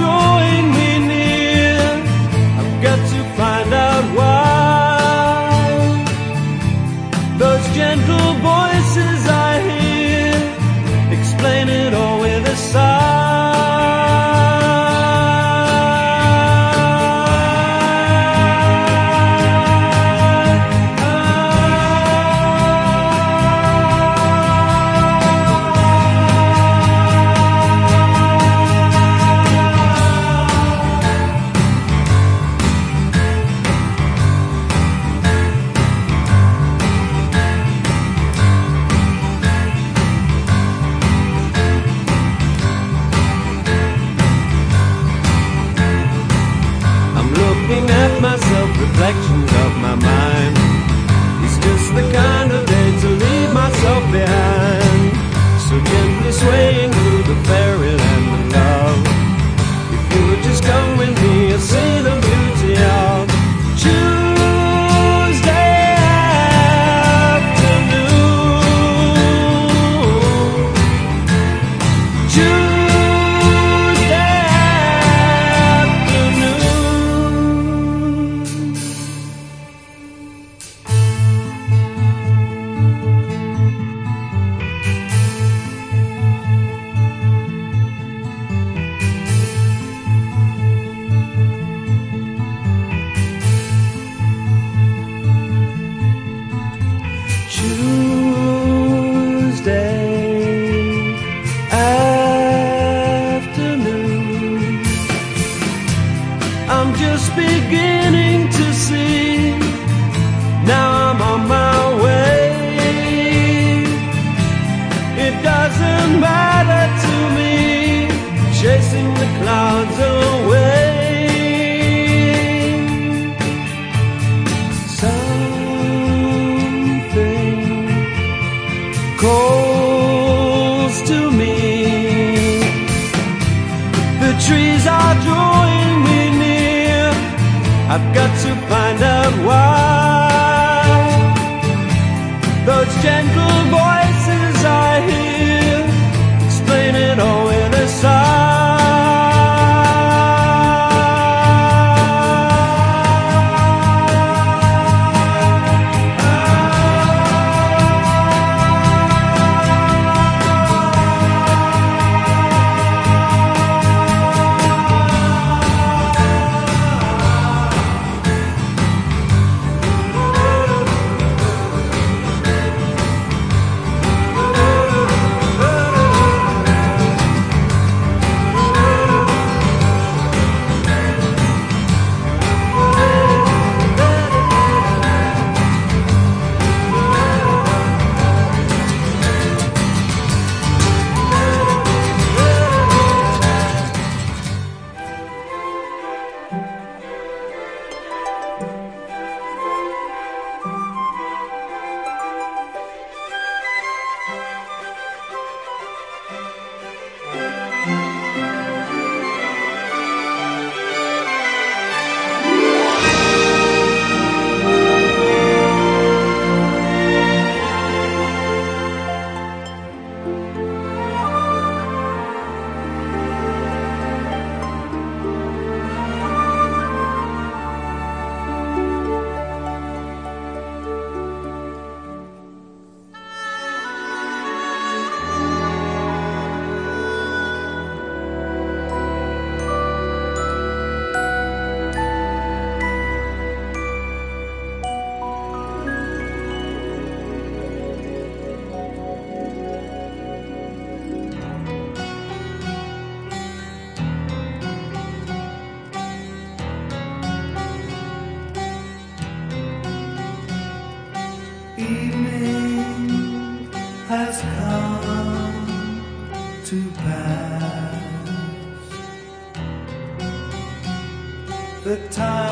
Join me near. I've got to find out why. Those gentle voices. Just beginning to see. Now I'm on my way. It doesn't matter to me, chasing the clouds away. Something calls to me. The trees are drawing. I've got to find out why. Those gentle voices evening has come to pass. The time